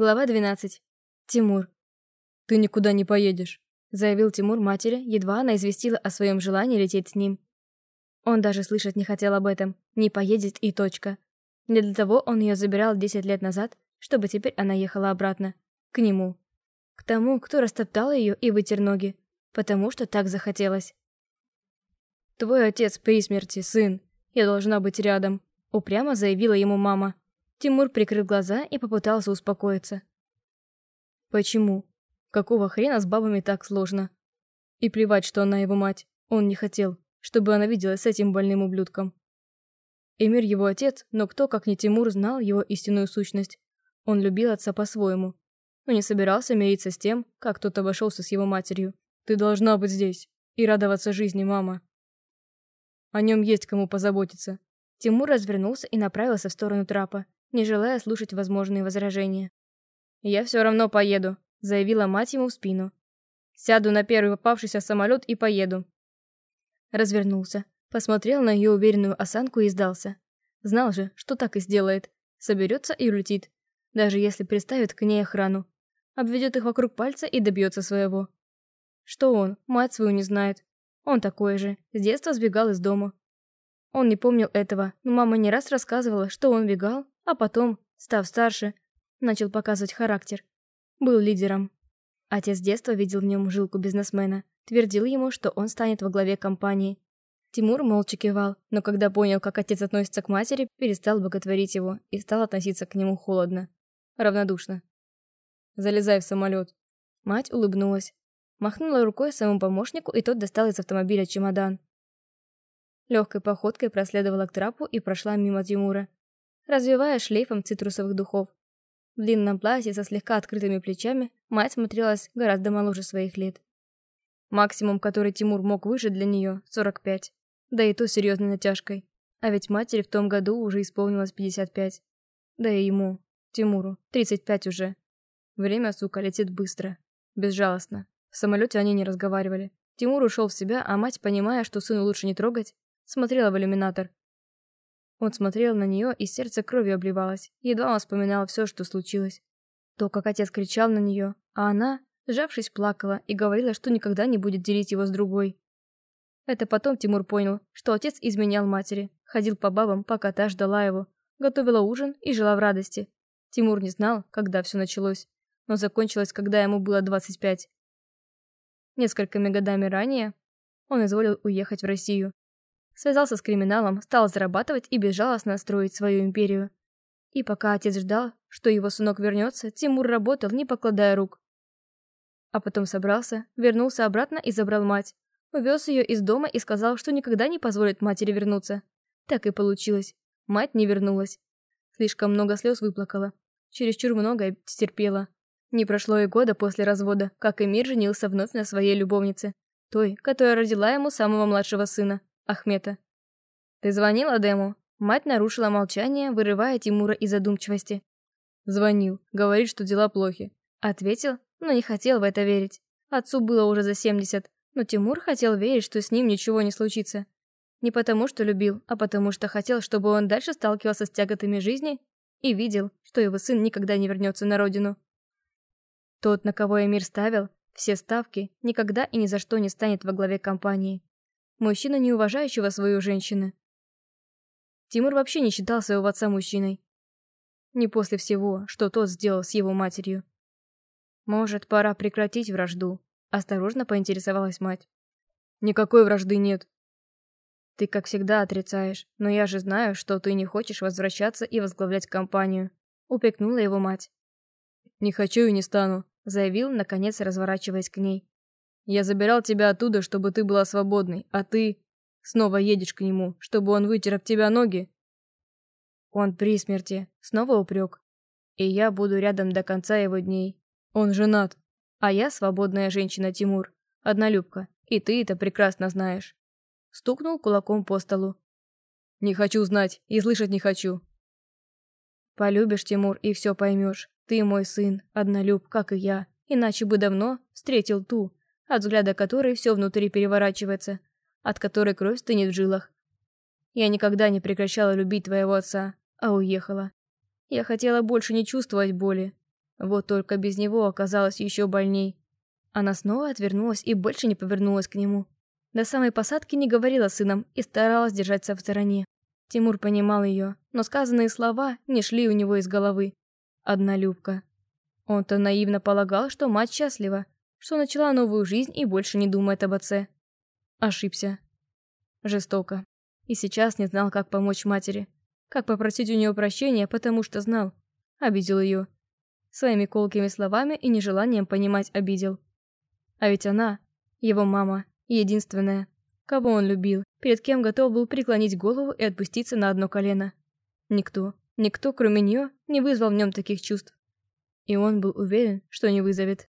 Глава 12. Тимур. «Ты никуда не поедешь», — заявил Тимур матери, едва она известила о своем желании лететь с ним. Он даже слышать не хотел об этом. Не поедет и точка. Не для того он ее забирал 10 лет назад, чтобы теперь она ехала обратно. К нему. К тому, кто растоптал ее и вытер ноги. Потому что так захотелось. «Твой отец при смерти, сын. Я должна быть рядом», — упрямо заявила ему мама. Тимур прикрыл глаза и попытался успокоиться. Почему? Какого хрена с бабами так сложно? И плевать, что она его мать. Он не хотел, чтобы она виделась с этим больным ублюдком. Эмир его отец, но кто, как не Тимур, знал его истинную сущность. Он любил отца по-своему, но не собирался мириться с тем, как тот обошелся с его матерью. «Ты должна быть здесь и радоваться жизни, мама. О нем есть кому позаботиться». Тимур развернулся и направился в сторону трапа, не желая слушать возможные возражения. «Я все равно поеду», — заявила мать ему в спину. «Сяду на первый попавшийся самолет и поеду». Развернулся, посмотрел на ее уверенную осанку и сдался. Знал же, что так и сделает. Соберется и улетит. Даже если приставит к ней охрану. Обведет их вокруг пальца и добьется своего. Что он, мать свою не знает. Он такой же, с детства сбегал из дома. Он не помнил этого, но мама не раз рассказывала, что он бегал, а потом, став старше, начал показывать характер. Был лидером. Отец детства видел в нем жилку бизнесмена, твердил ему, что он станет во главе компании. Тимур молча кивал, но когда понял, как отец относится к матери, перестал боготворить его и стал относиться к нему холодно. Равнодушно. «Залезай в самолет». Мать улыбнулась. Махнула рукой своему помощнику, и тот достал из автомобиля чемодан. Легкой походкой проследовала к трапу и прошла мимо Тимура развивая шлейфом цитрусовых духов. В длинном платье со слегка открытыми плечами мать смотрелась гораздо моложе своих лет. Максимум, который Тимур мог выжить для нее, 45. Да и то серьезной натяжкой. А ведь матери в том году уже исполнилось 55. Да и ему, Тимуру, 35 уже. Время, сука, летит быстро. Безжалостно. В самолете они не разговаривали. Тимур ушел в себя, а мать, понимая, что сыну лучше не трогать, смотрела в иллюминатор, он смотрел на нее, и сердце кровью обливалось. Едва он вспоминал все, что случилось. То, как отец кричал на нее, а она, сжавшись, плакала и говорила, что никогда не будет делить его с другой. Это потом Тимур понял, что отец изменял матери, ходил по бабам, пока та ждала его, готовила ужин и жила в радости. Тимур не знал, когда все началось, но закончилось, когда ему было 25. Несколькими годами ранее он изволил уехать в Россию, связался с криминалом, стал зарабатывать и безжалостно строить свою империю. И пока отец ждал, что его сынок вернется, Тимур работал, не покладая рук. А потом собрался, вернулся обратно и забрал мать. Увез ее из дома и сказал, что никогда не позволит матери вернуться. Так и получилось. Мать не вернулась. Слишком много слез выплакала. Чересчур много стерпела. Не прошло и года после развода, как Эмир женился вновь на своей любовнице. Той, которая родила ему самого младшего сына. Ахмета. «Ты звонила Дему?» Мать нарушила молчание, вырывая Тимура из задумчивости. «Звонил. Говорит, что дела плохи». Ответил, но не хотел в это верить. Отцу было уже за 70, но Тимур хотел верить, что с ним ничего не случится. Не потому, что любил, а потому, что хотел, чтобы он дальше сталкивался с тяготами жизни и видел, что его сын никогда не вернется на родину. Тот, на кого Эмир ставил, все ставки, никогда и ни за что не станет во главе компании. Мужчина, не уважающего свою женщину. Тимур вообще не считал своего отца мужчиной. Не после всего, что тот сделал с его матерью. «Может, пора прекратить вражду?» – осторожно поинтересовалась мать. «Никакой вражды нет». «Ты, как всегда, отрицаешь, но я же знаю, что ты не хочешь возвращаться и возглавлять компанию», – упрекнула его мать. «Не хочу и не стану», – заявил, наконец разворачиваясь к ней. Я забирал тебя оттуда, чтобы ты была свободной, а ты снова едешь к нему, чтобы он вытер об тебя ноги. Он при смерти. Снова упрек. И я буду рядом до конца его дней. Он женат. А я свободная женщина, Тимур. Однолюбка. И ты это прекрасно знаешь. Стукнул кулаком по столу. Не хочу знать и слышать не хочу. Полюбишь, Тимур, и все поймешь. Ты мой сын, однолюб, как и я. Иначе бы давно встретил ту, от взгляда которой все внутри переворачивается, от которой кровь стынет в жилах. Я никогда не прекращала любить твоего отца, а уехала. Я хотела больше не чувствовать боли. Вот только без него оказалось еще больней. Она снова отвернулась и больше не повернулась к нему. До самой посадки не говорила с сыном и старалась держаться в стороне. Тимур понимал ее, но сказанные слова не шли у него из головы. Одна Любка. Он-то наивно полагал, что мать счастлива, что начала новую жизнь и больше не думает об отце. Ошибся. Жестоко. И сейчас не знал, как помочь матери. Как попросить у нее прощения, потому что знал. Обидел ее. Своими колкими словами и нежеланием понимать обидел. А ведь она, его мама, единственная, кого он любил, перед кем готов был преклонить голову и отпуститься на одно колено. Никто, никто, кроме нее, не вызвал в нем таких чувств. И он был уверен, что не вызовет.